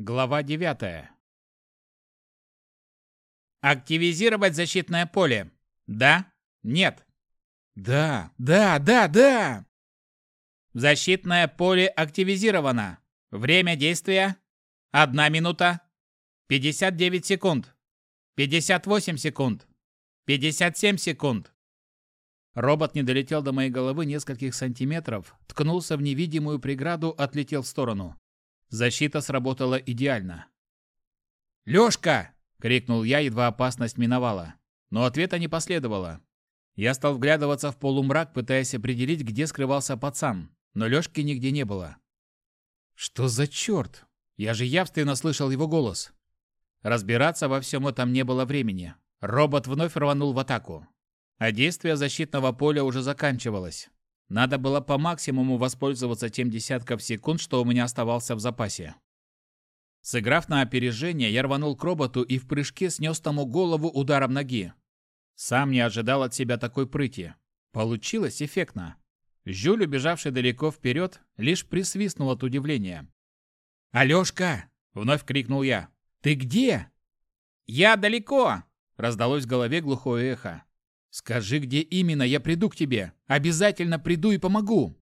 Глава 9. Активизировать защитное поле. Да? Нет. Да, да, да, да. Защитное поле активизировано. Время действия Одна минута. 59 секунд. 58 секунд. 57 секунд. Робот не долетел до моей головы нескольких сантиметров, ткнулся в невидимую преграду, отлетел в сторону. Защита сработала идеально. «Лёшка!» — крикнул я, едва опасность миновала. Но ответа не последовало. Я стал вглядываться в полумрак, пытаясь определить, где скрывался пацан, но Лёшки нигде не было. «Что за чёрт? Я же явственно слышал его голос!» Разбираться во всем этом не было времени. Робот вновь рванул в атаку. А действие защитного поля уже заканчивалось. Надо было по максимуму воспользоваться тем десятков секунд, что у меня оставался в запасе. Сыграв на опережение, я рванул к роботу и в прыжке снес тому голову ударом ноги. Сам не ожидал от себя такой прыти. Получилось эффектно. Жюль, убежавший далеко вперед, лишь присвистнул от удивления. «Алешка!» — вновь крикнул я. «Ты где?» «Я далеко!» — раздалось в голове глухое эхо. Скажи, где именно, я приду к тебе. Обязательно приду и помогу.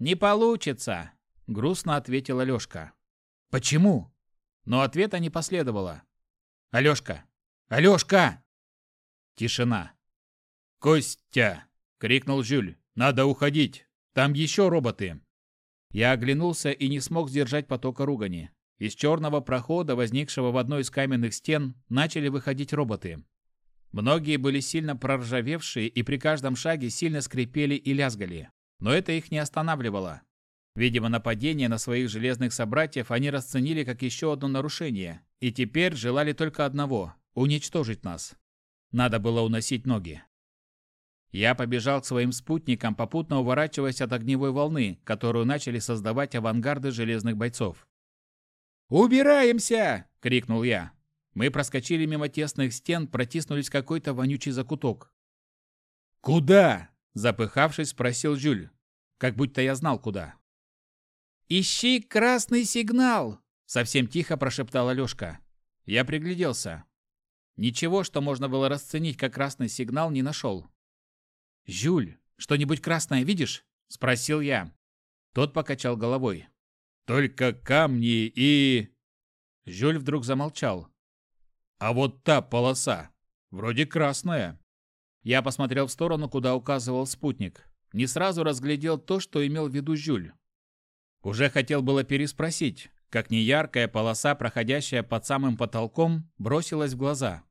Не получится, грустно ответила Лёшка. Почему? Но ответа не последовало. Алёшка! Алёшка! Тишина. Костя! крикнул Жюль. Надо уходить. Там еще роботы. Я оглянулся и не смог сдержать потока ругани. Из черного прохода, возникшего в одной из каменных стен, начали выходить роботы. Многие были сильно проржавевшие и при каждом шаге сильно скрипели и лязгали. Но это их не останавливало. Видимо, нападение на своих железных собратьев они расценили как еще одно нарушение, и теперь желали только одного – уничтожить нас. Надо было уносить ноги. Я побежал к своим спутникам, попутно уворачиваясь от огневой волны, которую начали создавать авангарды железных бойцов. «Убираемся!» – крикнул я. Мы проскочили мимо тесных стен, протиснулись в какой-то вонючий закуток. «Куда?» – запыхавшись, спросил Жюль. Как будто я знал, куда. «Ищи красный сигнал!» – совсем тихо прошептала Лёшка. Я пригляделся. Ничего, что можно было расценить как красный сигнал, не нашел. «Жюль, что-нибудь красное видишь?» – спросил я. Тот покачал головой. «Только камни и...» Жюль вдруг замолчал. А вот та полоса, вроде красная. Я посмотрел в сторону, куда указывал спутник. Не сразу разглядел то, что имел в виду Жюль. Уже хотел было переспросить, как неяркая полоса, проходящая под самым потолком, бросилась в глаза.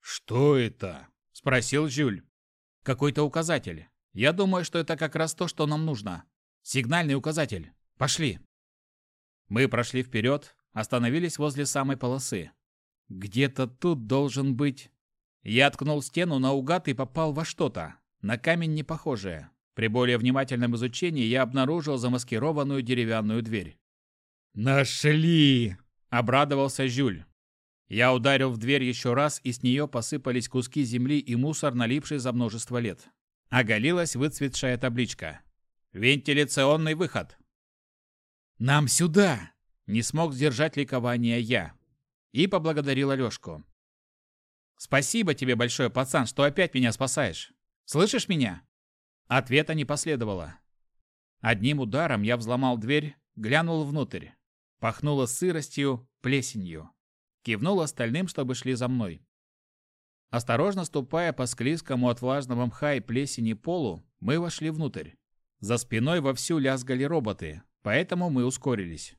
«Что это?» – спросил Жюль. «Какой-то указатель. Я думаю, что это как раз то, что нам нужно. Сигнальный указатель. Пошли!» Мы прошли вперед, остановились возле самой полосы. Где-то тут должен быть... Я ткнул стену наугад и попал во что-то. На камень не похожее. При более внимательном изучении я обнаружил замаскированную деревянную дверь. «Нашли!» – обрадовался Жюль. Я ударил в дверь еще раз, и с нее посыпались куски земли и мусор, налипший за множество лет. Оголилась выцветшая табличка. «Вентиляционный выход». «Нам сюда!» – не смог сдержать ликование я и поблагодарил Алешку. «Спасибо тебе большое, пацан, что опять меня спасаешь. Слышишь меня?» Ответа не последовало. Одним ударом я взломал дверь, глянул внутрь. Пахнуло сыростью, плесенью. Кивнул остальным, чтобы шли за мной. Осторожно ступая по склизкому от влажного мха и плесени полу, мы вошли внутрь. За спиной вовсю лязгали роботы, поэтому мы ускорились.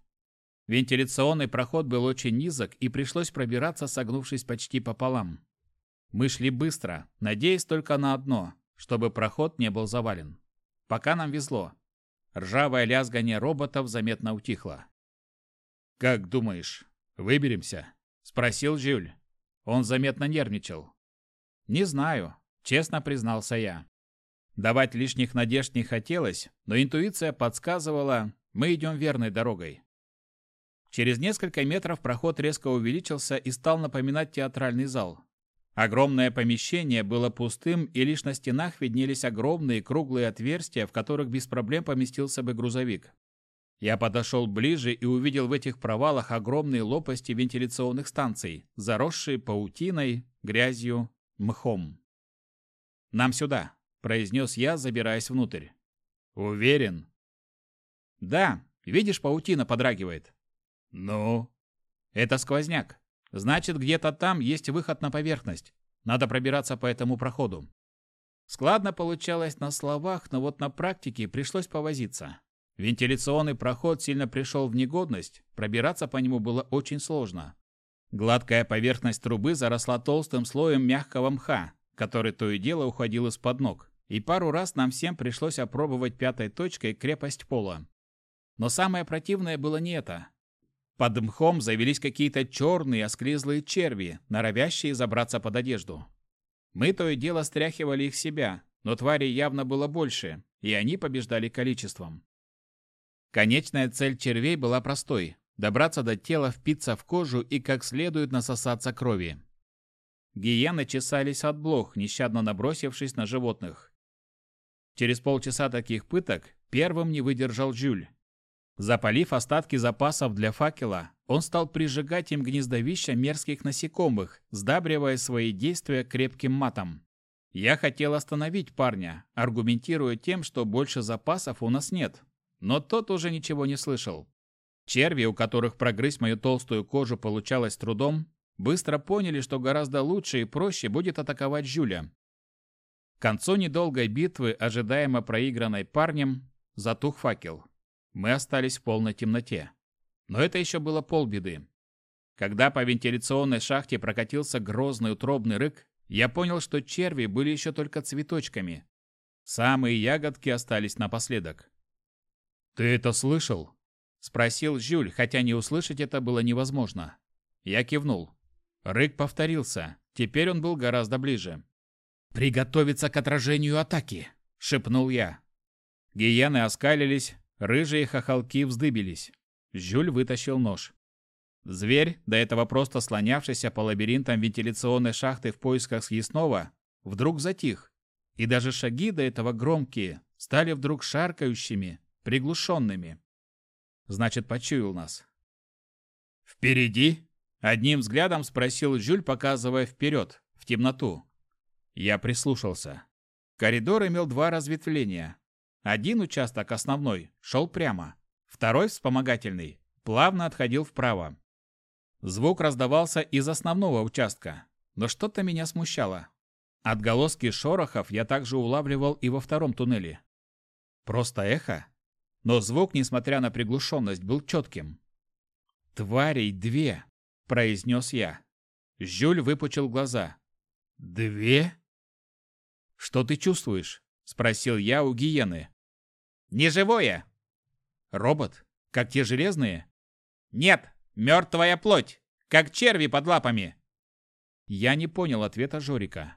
Вентиляционный проход был очень низок, и пришлось пробираться, согнувшись почти пополам. Мы шли быстро, надеясь только на одно, чтобы проход не был завален. Пока нам везло. Ржавое лязгание роботов заметно утихло. «Как думаешь, выберемся?» – спросил Жюль. Он заметно нервничал. «Не знаю», – честно признался я. Давать лишних надежд не хотелось, но интуиция подсказывала, мы идем верной дорогой. Через несколько метров проход резко увеличился и стал напоминать театральный зал. Огромное помещение было пустым, и лишь на стенах виднелись огромные круглые отверстия, в которых без проблем поместился бы грузовик. Я подошел ближе и увидел в этих провалах огромные лопасти вентиляционных станций, заросшие паутиной, грязью, мхом. «Нам сюда», — произнес я, забираясь внутрь. «Уверен?» «Да, видишь, паутина подрагивает». «Ну?» «Это сквозняк. Значит, где-то там есть выход на поверхность. Надо пробираться по этому проходу». Складно получалось на словах, но вот на практике пришлось повозиться. Вентиляционный проход сильно пришел в негодность, пробираться по нему было очень сложно. Гладкая поверхность трубы заросла толстым слоем мягкого мха, который то и дело уходил из-под ног, и пару раз нам всем пришлось опробовать пятой точкой крепость пола. Но самое противное было не это. Под мхом завелись какие-то черные осклизлые черви, норовящие забраться под одежду. Мы то и дело стряхивали их себя, но тварей явно было больше, и они побеждали количеством. Конечная цель червей была простой – добраться до тела, впиться в кожу и как следует насосаться крови. Гиены чесались от блох, нещадно набросившись на животных. Через полчаса таких пыток первым не выдержал Жюль. Запалив остатки запасов для факела, он стал прижигать им гнездовища мерзких насекомых, сдабривая свои действия крепким матом. Я хотел остановить парня, аргументируя тем, что больше запасов у нас нет, но тот уже ничего не слышал. Черви, у которых прогрызть мою толстую кожу получалось трудом, быстро поняли, что гораздо лучше и проще будет атаковать Жюля. К концу недолгой битвы, ожидаемо проигранной парнем, затух факел. Мы остались в полной темноте. Но это еще было полбеды. Когда по вентиляционной шахте прокатился грозный утробный рык, я понял, что черви были еще только цветочками. Самые ягодки остались напоследок. «Ты это слышал?» — спросил Жюль, хотя не услышать это было невозможно. Я кивнул. Рык повторился. Теперь он был гораздо ближе. «Приготовиться к отражению атаки!» — шепнул я. Гиены оскалились, рыжие хохолки вздыбились. Жюль вытащил нож. Зверь, до этого просто слонявшийся по лабиринтам вентиляционной шахты в поисках съестного, вдруг затих. И даже шаги до этого громкие стали вдруг шаркающими, приглушенными. Значит, почуял нас. «Впереди?» — одним взглядом спросил Жюль, показывая вперед, в темноту. Я прислушался. Коридор имел два разветвления. Один участок основной шел прямо, второй вспомогательный плавно отходил вправо. Звук раздавался из основного участка, но что-то меня смущало. Отголоски шорохов я также улавливал и во втором туннеле. Просто эхо? но звук, несмотря на приглушенность, был четким. «Тварей две», — произнес я. Жюль выпучил глаза. «Две?» «Что ты чувствуешь?» — спросил я у гиены. «Неживое!» «Робот? Как те железные?» «Нет, мертвая плоть, как черви под лапами!» Я не понял ответа Жорика.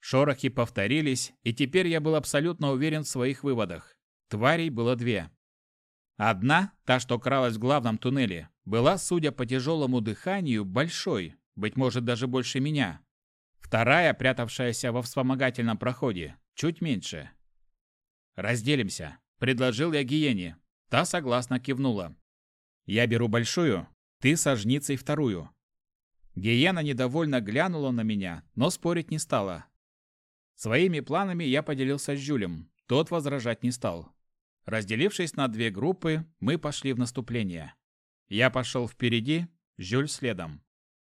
Шорохи повторились, и теперь я был абсолютно уверен в своих выводах. Тварей было две. Одна, та, что кралась в главном туннеле, была, судя по тяжелому дыханию, большой, быть может, даже больше меня. Вторая, прятавшаяся во вспомогательном проходе, чуть меньше. «Разделимся», — предложил я гиене. Та согласно кивнула. «Я беру большую, ты со жницей вторую». Гиена недовольно глянула на меня, но спорить не стала. Своими планами я поделился с Жюлем. Тот возражать не стал. Разделившись на две группы, мы пошли в наступление. Я пошел впереди, Жюль следом.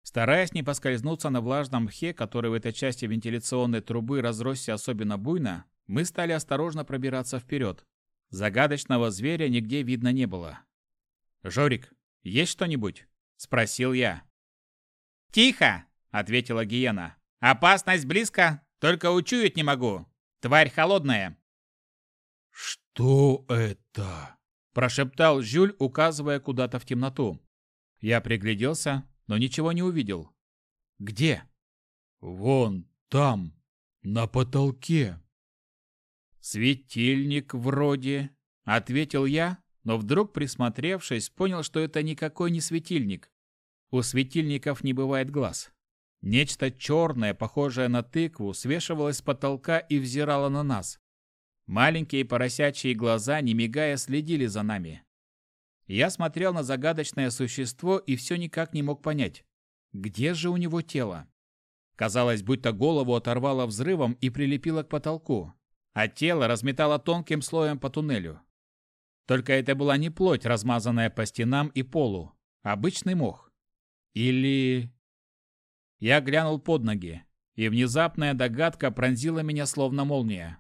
Стараясь не поскользнуться на влажном мхе, который в этой части вентиляционной трубы разросся особенно буйно, мы стали осторожно пробираться вперед. Загадочного зверя нигде видно не было. «Жорик, есть что-нибудь?» – спросил я. «Тихо!» – ответила Гиена. «Опасность близко, только учуять не могу. Тварь холодная». «Что это?» – прошептал Жюль, указывая куда-то в темноту. Я пригляделся, но ничего не увидел. «Где?» «Вон там, на потолке». «Светильник вроде», — ответил я, но вдруг, присмотревшись, понял, что это никакой не светильник. У светильников не бывает глаз. Нечто черное, похожее на тыкву, свешивалось с потолка и взирало на нас. Маленькие поросячьи глаза, не мигая, следили за нами. Я смотрел на загадочное существо и все никак не мог понять, где же у него тело. Казалось, будто голову оторвало взрывом и прилепило к потолку, а тело разметало тонким слоем по туннелю. Только это была не плоть, размазанная по стенам и полу, обычный мох. Или... Я глянул под ноги, и внезапная догадка пронзила меня словно молния.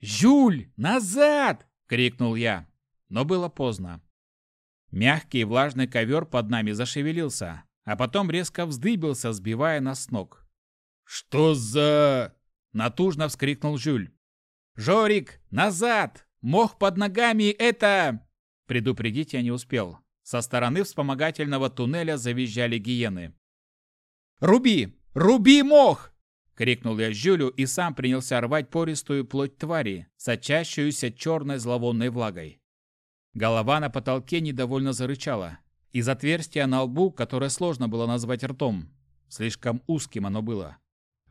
«Жюль, назад!» — крикнул я, но было поздно. Мягкий влажный ковер под нами зашевелился, а потом резко вздыбился, сбивая нас с ног. «Что за...» — натужно вскрикнул Жюль. «Жорик, назад! Мох под ногами — это...» Предупредить я не успел. Со стороны вспомогательного туннеля завизжали гиены. «Руби! Руби мох!» — крикнул я Жюлю и сам принялся рвать пористую плоть твари, сочащуюся черной зловонной влагой. Голова на потолке недовольно зарычала. Из отверстия на лбу, которое сложно было назвать ртом, слишком узким оно было,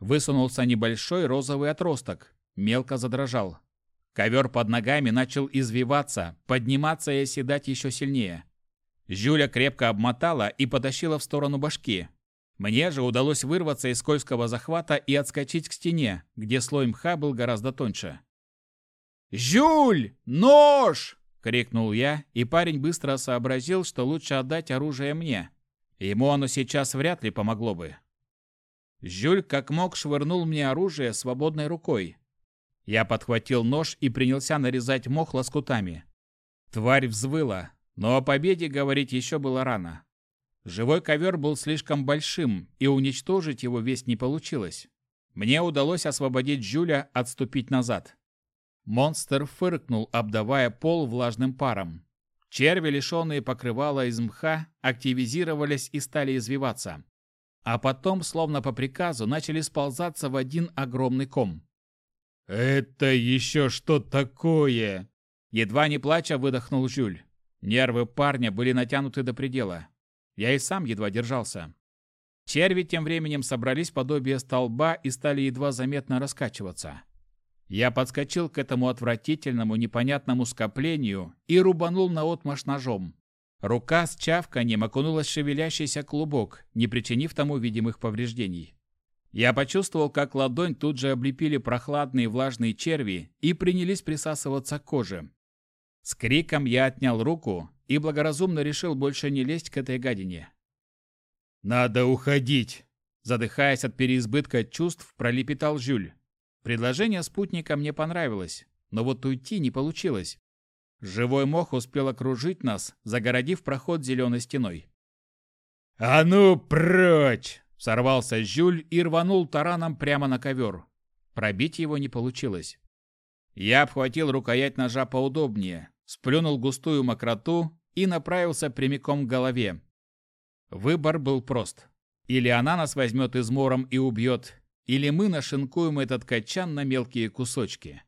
высунулся небольшой розовый отросток, мелко задрожал. Ковер под ногами начал извиваться, подниматься и оседать еще сильнее. Жюля крепко обмотала и потащила в сторону башки. Мне же удалось вырваться из скользкого захвата и отскочить к стене, где слой мха был гораздо тоньше. «Жюль! Нож!» — крикнул я, и парень быстро сообразил, что лучше отдать оружие мне. Ему оно сейчас вряд ли помогло бы. Жюль как мог швырнул мне оружие свободной рукой. Я подхватил нож и принялся нарезать мох лоскутами. Тварь взвыла, но о победе говорить еще было рано. Живой ковер был слишком большим, и уничтожить его весь не получилось. Мне удалось освободить Жюля отступить назад. Монстр фыркнул, обдавая пол влажным паром. Черви, лишенные покрывала из мха, активизировались и стали извиваться. А потом, словно по приказу, начали сползаться в один огромный ком. «Это еще что такое?» Едва не плача, выдохнул Жюль. Нервы парня были натянуты до предела. Я и сам едва держался. Черви тем временем собрались подобие столба и стали едва заметно раскачиваться. Я подскочил к этому отвратительному непонятному скоплению и рубанул наотмашь ножом. Рука с чавканием окунулась в шевелящийся клубок, не причинив тому видимых повреждений. Я почувствовал, как ладонь тут же облепили прохладные влажные черви и принялись присасываться к коже. С криком я отнял руку и благоразумно решил больше не лезть к этой гадине. «Надо уходить!» Задыхаясь от переизбытка чувств, пролепетал Жюль. Предложение спутника мне понравилось, но вот уйти не получилось. Живой мох успел окружить нас, загородив проход зеленой стеной. «А ну, прочь!» — сорвался Жюль и рванул тараном прямо на ковер. Пробить его не получилось. Я обхватил рукоять ножа поудобнее, сплюнул густую мокроту и направился прямиком к голове. Выбор был прост. Или она нас возьмет измором и убьет, или мы нашинкуем этот качан на мелкие кусочки.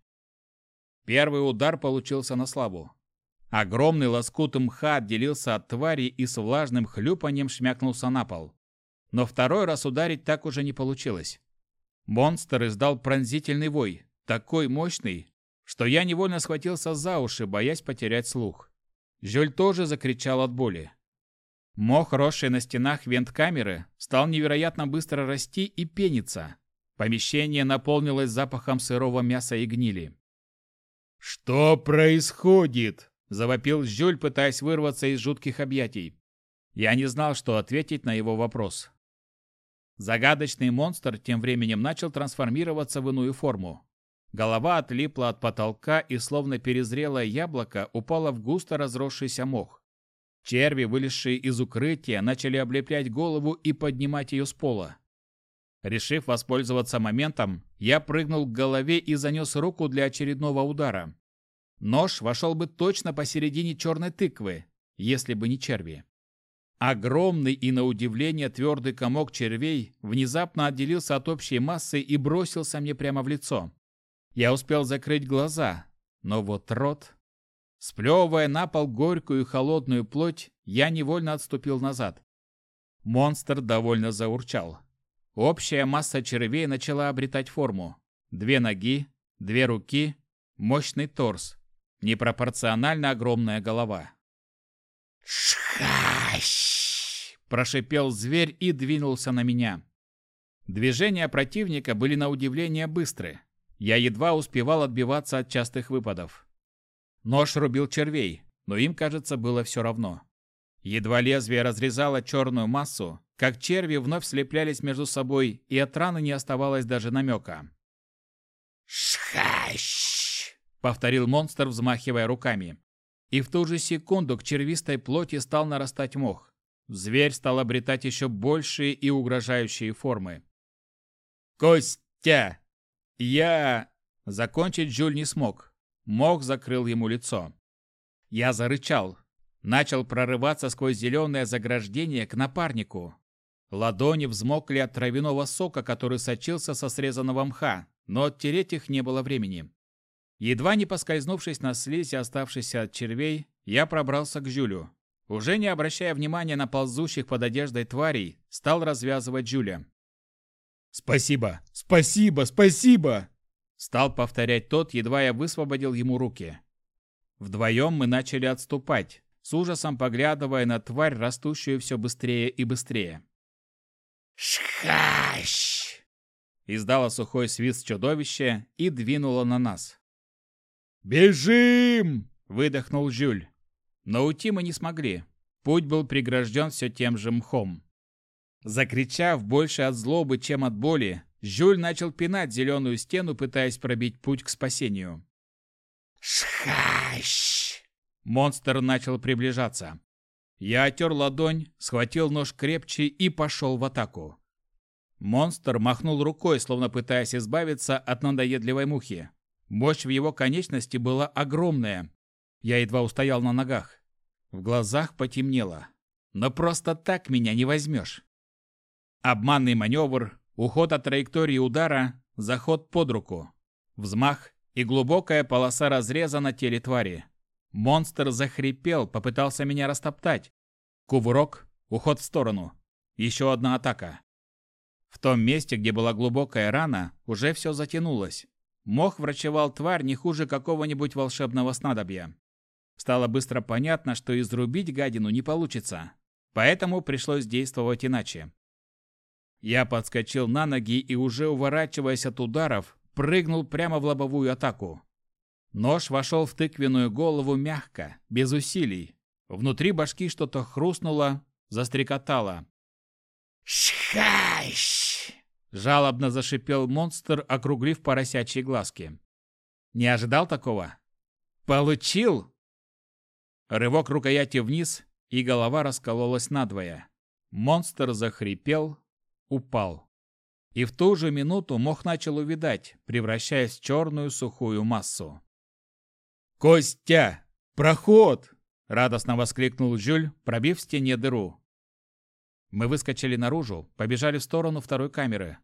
Первый удар получился на славу. Огромный лоскут мха отделился от твари и с влажным хлюпанием шмякнулся на пол. Но второй раз ударить так уже не получилось. Монстр издал пронзительный вой, такой мощный, что я невольно схватился за уши, боясь потерять слух. Жюль тоже закричал от боли. Мох, росший на стенах вент-камеры, стал невероятно быстро расти и пениться. Помещение наполнилось запахом сырого мяса и гнили. «Что происходит?» – завопил Жюль, пытаясь вырваться из жутких объятий. Я не знал, что ответить на его вопрос. Загадочный монстр тем временем начал трансформироваться в иную форму. Голова отлипла от потолка и, словно перезрелое яблоко, упала в густо разросшийся мох. Черви, вылезшие из укрытия, начали облеплять голову и поднимать ее с пола. Решив воспользоваться моментом, я прыгнул к голове и занес руку для очередного удара. Нож вошел бы точно посередине черной тыквы, если бы не черви. Огромный и, на удивление, твердый комок червей внезапно отделился от общей массы и бросился мне прямо в лицо. Я успел закрыть глаза, но вот рот... Сплевывая на пол горькую и холодную плоть, я невольно отступил назад. Монстр довольно заурчал. Общая масса червей начала обретать форму. Две ноги, две руки, мощный торс, непропорционально огромная голова. «Шхащ!» – прошипел зверь и двинулся на меня. Движения противника были на удивление быстры. Я едва успевал отбиваться от частых выпадов. Нож рубил червей, но им, кажется, было все равно. Едва лезвие разрезало черную массу, как черви вновь слеплялись между собой, и от раны не оставалось даже намека. «Шхащ!» — повторил монстр, взмахивая руками. И в ту же секунду к червистой плоти стал нарастать мох. Зверь стал обретать еще большие и угрожающие формы. «Костя! Я...» Закончить Жюль не смог. Мох закрыл ему лицо. Я зарычал. Начал прорываться сквозь зеленое заграждение к напарнику. Ладони взмокли от травяного сока, который сочился со срезанного мха, но оттереть их не было времени. Едва не поскользнувшись на слизи, оставшейся от червей, я пробрался к Жюлю. Уже не обращая внимания на ползущих под одеждой тварей, стал развязывать Жюля. «Спасибо! Спасибо! Спасибо!» Стал повторять тот, едва я высвободил ему руки. Вдвоем мы начали отступать, с ужасом поглядывая на тварь, растущую все быстрее и быстрее. «Шхащ!» Издало сухой свист чудовище и двинуло на нас. «Бежим!» — выдохнул Жюль. Но уйти мы не смогли. Путь был прегражден все тем же мхом. Закричав больше от злобы, чем от боли, Жюль начал пинать зеленую стену, пытаясь пробить путь к спасению. «Шхащ!» Монстр начал приближаться. Я отер ладонь, схватил нож крепче и пошел в атаку. Монстр махнул рукой, словно пытаясь избавиться от надоедливой мухи. Мощь в его конечности была огромная. Я едва устоял на ногах. В глазах потемнело. Но просто так меня не возьмешь. Обманный маневр, уход от траектории удара, заход под руку. Взмах и глубокая полоса разреза на теле твари. Монстр захрипел, попытался меня растоптать. Кувырок, уход в сторону. Еще одна атака. В том месте, где была глубокая рана, уже все затянулось. Мох врачевал тварь не хуже какого-нибудь волшебного снадобья. Стало быстро понятно, что изрубить гадину не получится. Поэтому пришлось действовать иначе. Я подскочил на ноги и, уже уворачиваясь от ударов, прыгнул прямо в лобовую атаку. Нож вошел в тыквенную голову мягко, без усилий. Внутри башки что-то хрустнуло, застрекотало. «Шхайш!» – жалобно зашипел монстр, округлив поросячьи глазки. «Не ожидал такого?» «Получил!» Рывок рукояти вниз, и голова раскололась надвое. Монстр захрипел, упал. И в ту же минуту мох начал увидать, превращаясь в черную сухую массу. «Костя! Проход!» – радостно воскликнул Жюль, пробив в стене дыру. Мы выскочили наружу, побежали в сторону второй камеры.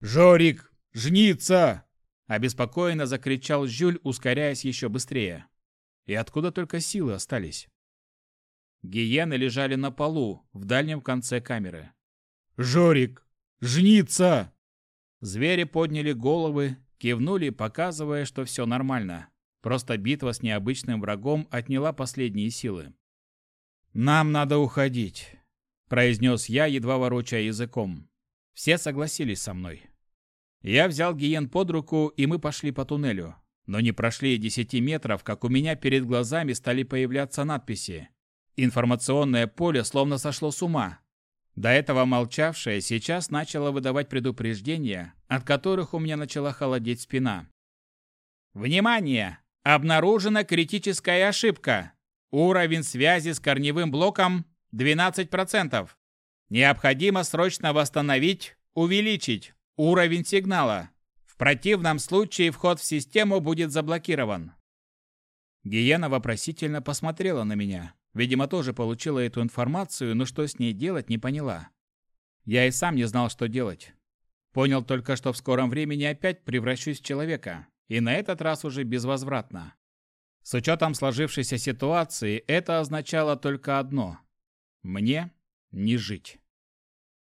«Жорик! Жница!» – обеспокоенно закричал Жюль, ускоряясь еще быстрее. И откуда только силы остались? Гиены лежали на полу, в дальнем конце камеры. «Жорик! Жница!» Звери подняли головы, кивнули, показывая, что все нормально. Просто битва с необычным врагом отняла последние силы. «Нам надо уходить», – произнес я, едва ворочая языком. Все согласились со мной. Я взял Гиен под руку, и мы пошли по туннелю. Но не прошли и десяти метров, как у меня перед глазами стали появляться надписи. Информационное поле словно сошло с ума. До этого молчавшее сейчас начало выдавать предупреждения, от которых у меня начала холодеть спина. «Внимание! Обнаружена критическая ошибка. Уровень связи с корневым блоком 12%. Необходимо срочно восстановить, увеличить уровень сигнала. В противном случае вход в систему будет заблокирован. Гиена вопросительно посмотрела на меня. Видимо, тоже получила эту информацию, но что с ней делать, не поняла. Я и сам не знал, что делать. Понял только, что в скором времени опять превращусь в человека. И на этот раз уже безвозвратно. С учетом сложившейся ситуации, это означало только одно. Мне не жить.